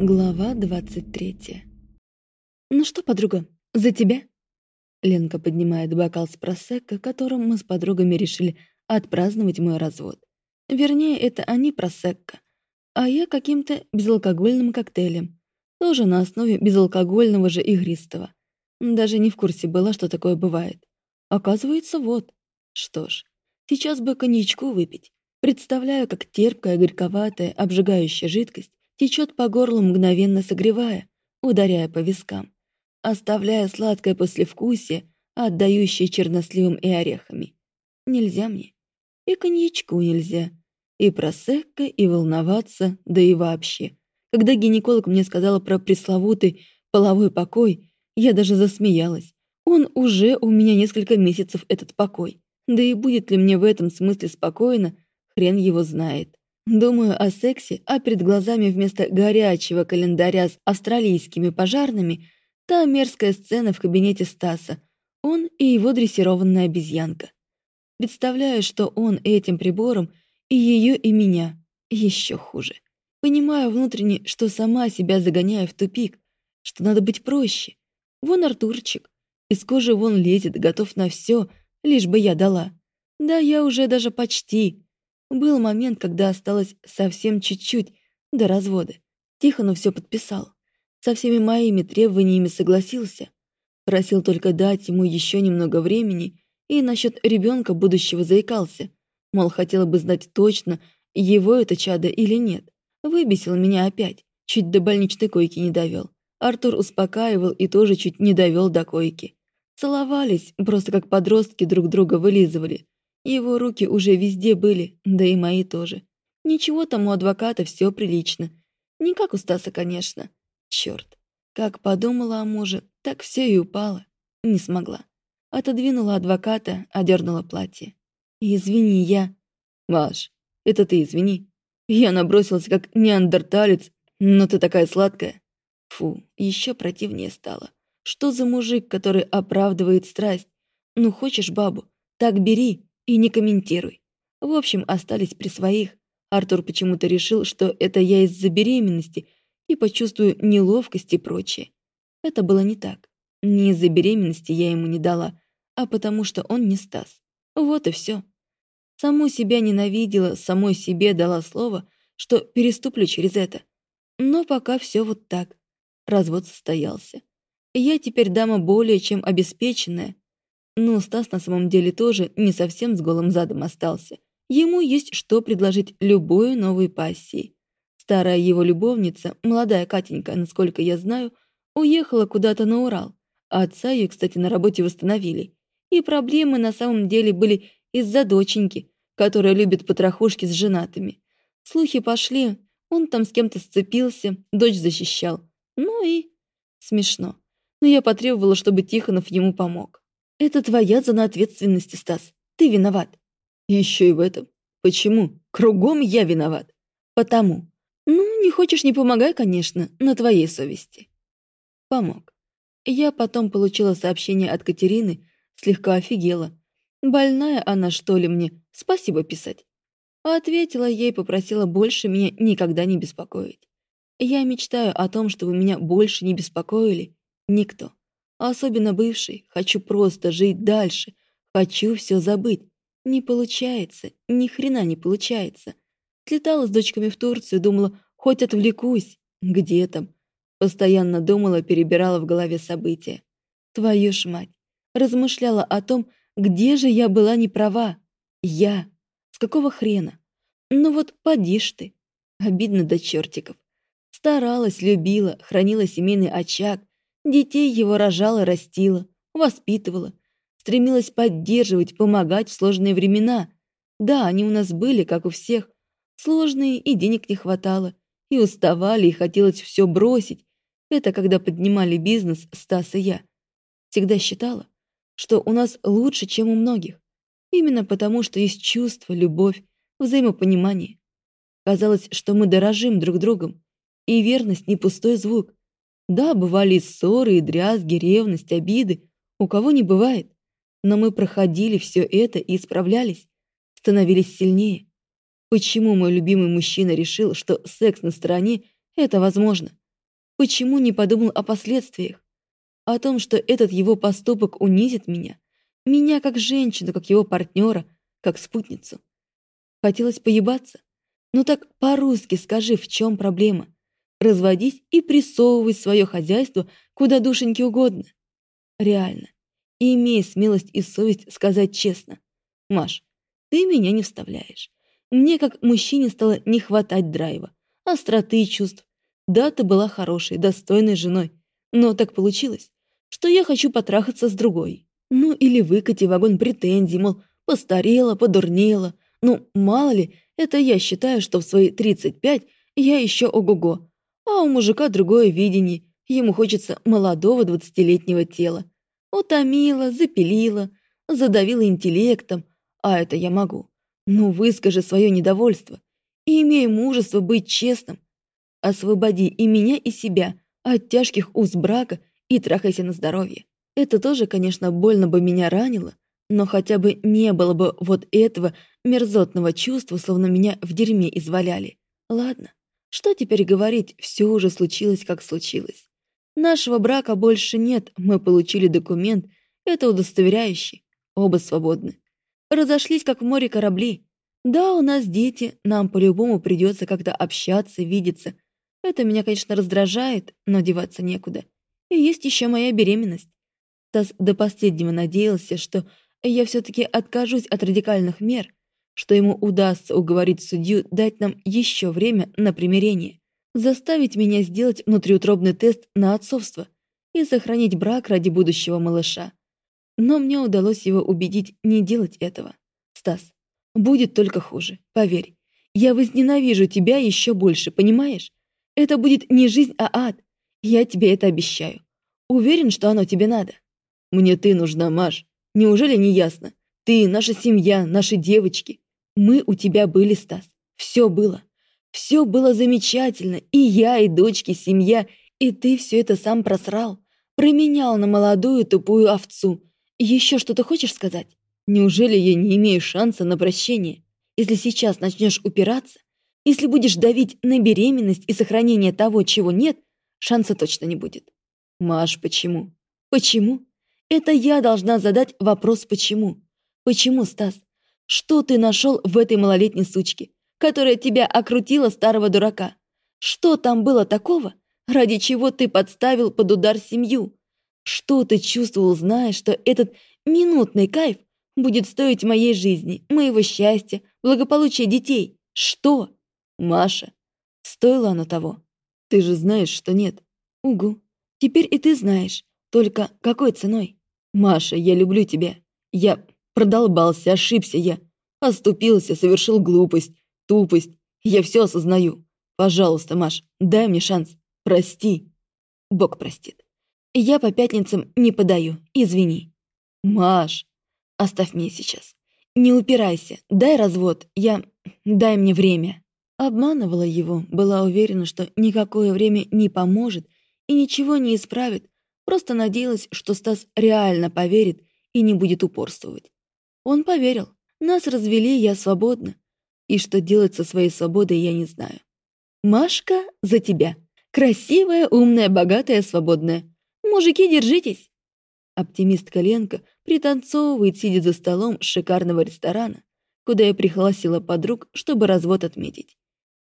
Глава 23 «Ну что, подруга, за тебя?» Ленка поднимает бокал с просекко, которым мы с подругами решили отпраздновать мой развод. Вернее, это они просекко, а я каким-то безалкогольным коктейлем, тоже на основе безалкогольного же игристого. Даже не в курсе была, что такое бывает. Оказывается, вот. Что ж, сейчас бы коньячку выпить. Представляю, как терпкая, горьковатая, обжигающая жидкость течет по горлу, мгновенно согревая, ударяя по вискам, оставляя сладкое послевкусие, отдающее черносливом и орехами. Нельзя мне. И коньячку нельзя. И просекко, и волноваться, да и вообще. Когда гинеколог мне сказала про пресловутый половой покой, я даже засмеялась. Он уже у меня несколько месяцев, этот покой. Да и будет ли мне в этом смысле спокойно, хрен его знает. Думаю о сексе, а перед глазами вместо горячего календаря с австралийскими пожарными та мерзкая сцена в кабинете Стаса. Он и его дрессированная обезьянка. Представляю, что он этим прибором и ее, и меня. Еще хуже. Понимаю внутренне, что сама себя загоняю в тупик, что надо быть проще. Вон Артурчик. Из кожи вон лезет, готов на все, лишь бы я дала. Да, я уже даже почти. Был момент, когда осталось совсем чуть-чуть до развода. Тихонов все подписал. Со всеми моими требованиями согласился. Просил только дать ему еще немного времени и насчет ребенка будущего заикался. Мол, хотела бы знать точно, его это чадо или нет. Выбесил меня опять, чуть до больничной койки не довел. Артур успокаивал и тоже чуть не довел до койки. Целовались, просто как подростки друг друга вылизывали. Его руки уже везде были, да и мои тоже. Ничего там у адвоката все прилично. Не как у Стаса, конечно. Черт. Как подумала о муже, так все и упало. Не смогла. Отодвинула адвоката, одернула платье. «Извини, я...» «Маш, это ты извини. Я набросился как неандерталец, но ты такая сладкая». Фу, еще противнее стало. Что за мужик, который оправдывает страсть? Ну, хочешь бабу? Так бери, и не комментируй. В общем, остались при своих. Артур почему-то решил, что это я из-за беременности и почувствую неловкость и прочее. Это было не так. Не из-за беременности я ему не дала, а потому что он не Стас. Вот и все. Саму себя ненавидела, самой себе дала слово, что переступлю через это. Но пока все вот так. Развод состоялся. Я теперь дама более чем обеспеченная, но Стас на самом деле тоже не совсем с голым задом остался. Ему есть что предложить любой новой пассии. Старая его любовница, молодая Катенька, насколько я знаю, уехала куда-то на Урал. А отца ее, кстати, на работе восстановили. И проблемы на самом деле были из-за доченьки, которая любит потрохушки с женатыми. Слухи пошли, он там с кем-то сцепился, дочь защищал. Ну и... Смешно. Но я потребовала, чтобы Тихонов ему помог. Это твоя зона ответственности, Стас. Ты виноват. Еще и в этом. Почему? Кругом я виноват. Потому. Ну, не хочешь, не помогай, конечно, на твоей совести. Помог. Я потом получила сообщение от Катерины, слегка офигела. Больная она, что ли, мне спасибо писать? Ответила ей, попросила больше меня никогда не беспокоить. Я мечтаю о том, чтобы меня больше не беспокоили никто. А особенно бывший. Хочу просто жить дальше. Хочу все забыть. Не получается. Ни хрена не получается. Слетала с дочками в Турцию, думала, хоть отвлекусь. Где там? Постоянно думала, перебирала в голове события. Твою ж мать. Размышляла о том, где же я была не права. Я. С какого хрена? Ну вот поди ж ты. Обидно до чертиков. Старалась, любила, хранила семейный очаг, Детей его рожала, растила, воспитывала, стремилась поддерживать, помогать в сложные времена. Да, они у нас были, как у всех, сложные, и денег не хватало, и уставали, и хотелось все бросить. Это когда поднимали бизнес Стас и я. Всегда считала, что у нас лучше, чем у многих. Именно потому, что есть чувство, любовь, взаимопонимание. Казалось, что мы дорожим друг другом, и верность не пустой звук. Да, бывали и ссоры, и дрязги, ревность, обиды. У кого не бывает. Но мы проходили все это и справлялись. Становились сильнее. Почему мой любимый мужчина решил, что секс на стороне – это возможно? Почему не подумал о последствиях? О том, что этот его поступок унизит меня. Меня как женщину, как его партнера, как спутницу. Хотелось поебаться. Ну так по-русски скажи, в чем проблема? Разводись и прессовывай свое хозяйство куда душеньки угодно. Реально. И имей смелость и совесть сказать честно. Маш, ты меня не вставляешь. Мне, как мужчине, стало не хватать драйва, остроты чувств. Да, ты была хорошей, достойной женой. Но так получилось, что я хочу потрахаться с другой. Ну или выкати вагон претензий, мол, постарела, подурнела. Ну, мало ли, это я считаю, что в свои 35 я еще ого-го. А у мужика другое видение, ему хочется молодого двадцатилетнего тела. Утомила, запилила, задавила интеллектом, а это я могу. Ну, выскажи свое недовольство и имей мужество быть честным. Освободи и меня, и себя от тяжких уз брака и трахайся на здоровье. Это тоже, конечно, больно бы меня ранило, но хотя бы не было бы вот этого мерзотного чувства, словно меня в дерьме изваляли. Ладно, что теперь говорить, все уже случилось, как случилось. Нашего брака больше нет, мы получили документ, это удостоверяющий, оба свободны разошлись, как в море корабли. Да, у нас дети, нам по-любому придется как-то общаться, видеться. Это меня, конечно, раздражает, но деваться некуда. И есть еще моя беременность. Стас до последнего надеялся, что я все-таки откажусь от радикальных мер, что ему удастся уговорить судью дать нам еще время на примирение, заставить меня сделать внутриутробный тест на отцовство и сохранить брак ради будущего малыша. Но мне удалось его убедить не делать этого. Стас, будет только хуже, поверь. Я возненавижу тебя еще больше, понимаешь? Это будет не жизнь, а ад. Я тебе это обещаю. Уверен, что оно тебе надо. Мне ты нужна, Маш. Неужели не ясно? Ты, наша семья, наши девочки. Мы у тебя были, Стас. Все было. Все было замечательно. И я, и дочки, семья. И ты все это сам просрал. Променял на молодую тупую овцу. Еще что-то хочешь сказать? Неужели я не имею шанса на прощение? Если сейчас начнешь упираться, если будешь давить на беременность и сохранение того, чего нет, шанса точно не будет. Маш, почему? Почему? Это я должна задать вопрос «почему?». Почему, Стас? Что ты нашел в этой малолетней сучке, которая тебя окрутила старого дурака? Что там было такого, ради чего ты подставил под удар семью? Что ты чувствовал, зная, что этот минутный кайф будет стоить моей жизни, моего счастья, благополучия детей? Что? Маша, стоило оно того? Ты же знаешь, что нет. Угу. Теперь и ты знаешь. Только какой ценой? Маша, я люблю тебя. Я продолбался, ошибся я. Оступился, совершил глупость, тупость. Я все осознаю. Пожалуйста, Маш, дай мне шанс. Прости. Бог простит. Я по пятницам не подаю, извини. Маш, оставь меня сейчас. Не упирайся, дай развод, я... дай мне время. Обманывала его, была уверена, что никакое время не поможет и ничего не исправит, просто надеялась, что Стас реально поверит и не будет упорствовать. Он поверил. Нас развели, я свободна. И что делать со своей свободой, я не знаю. Машка за тебя. Красивая, умная, богатая, свободная. Мужики, держитесь!» Оптимистка Ленка пританцовывает, сидя за столом шикарного ресторана, куда я пригласила подруг, чтобы развод отметить.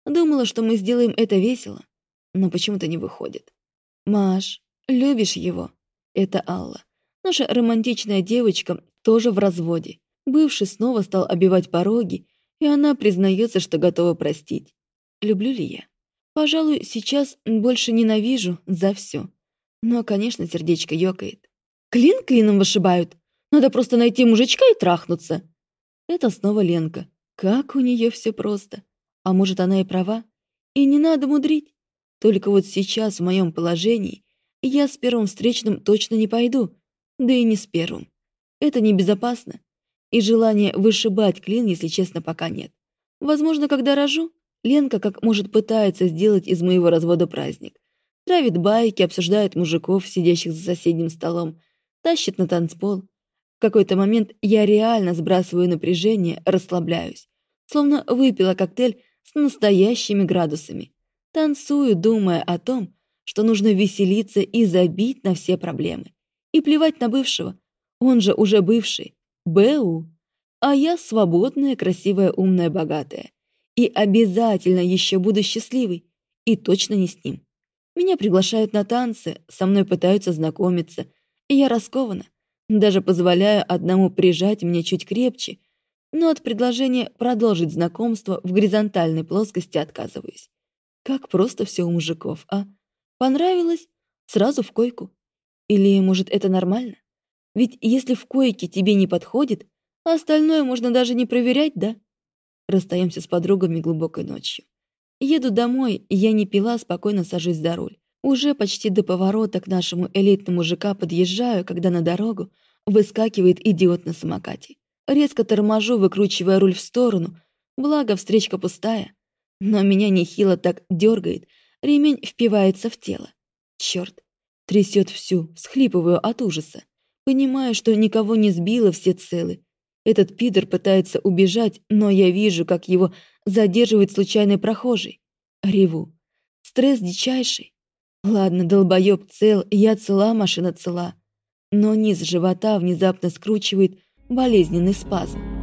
Думала, что мы сделаем это весело, но почему-то не выходит. «Маш, любишь его?» Это Алла. Наша романтичная девочка тоже в разводе. Бывший снова стал обивать пороги, и она признается, что готова простить. Люблю ли я? Пожалуй, сейчас больше ненавижу за все. Но, конечно, сердечко ёкает. Клин клином вышибают. Надо просто найти мужичка и трахнуться. Это снова Ленка. Как у нее все просто. А может, она и права? И не надо мудрить. Только вот сейчас, в моем положении, я с первым встречным точно не пойду. Да и не с первым. Это небезопасно. И желания вышибать клин, если честно, пока нет. Возможно, когда рожу, Ленка как может пытается сделать из моего развода праздник. Травит байки, обсуждает мужиков, сидящих за соседним столом, тащит на танцпол. В какой-то момент я реально сбрасываю напряжение, расслабляюсь. Словно выпила коктейль с настоящими градусами. Танцую, думая о том, что нужно веселиться и забить на все проблемы. И плевать на бывшего. Он же уже бывший. Б.У. А я свободная, красивая, умная, богатая. И обязательно еще буду счастливой. И точно не с ним. Меня приглашают на танцы, со мной пытаются знакомиться. И я раскована. Даже позволяю одному прижать меня чуть крепче. Но от предложения продолжить знакомство в горизонтальной плоскости отказываюсь. Как просто все у мужиков, а? Понравилось? Сразу в койку. Или, может, это нормально? Ведь если в койке тебе не подходит, а остальное можно даже не проверять, да? Расстаемся с подругами глубокой ночью. Еду домой, я не пила, спокойно сажусь за руль. Уже почти до поворота к нашему элитному ЖК подъезжаю, когда на дорогу выскакивает идиот на самокате. Резко торможу, выкручивая руль в сторону, благо встречка пустая. Но меня нехило так дергает, ремень впивается в тело. Черт, трясет всю, всхлипываю от ужаса. Понимаю, что никого не сбило, все целы. Этот пидор пытается убежать, но я вижу, как его задерживает случайный прохожий. Реву. Стресс дичайший. Ладно, долбоёб цел, я цела, машина цела. Но низ живота внезапно скручивает болезненный спазм.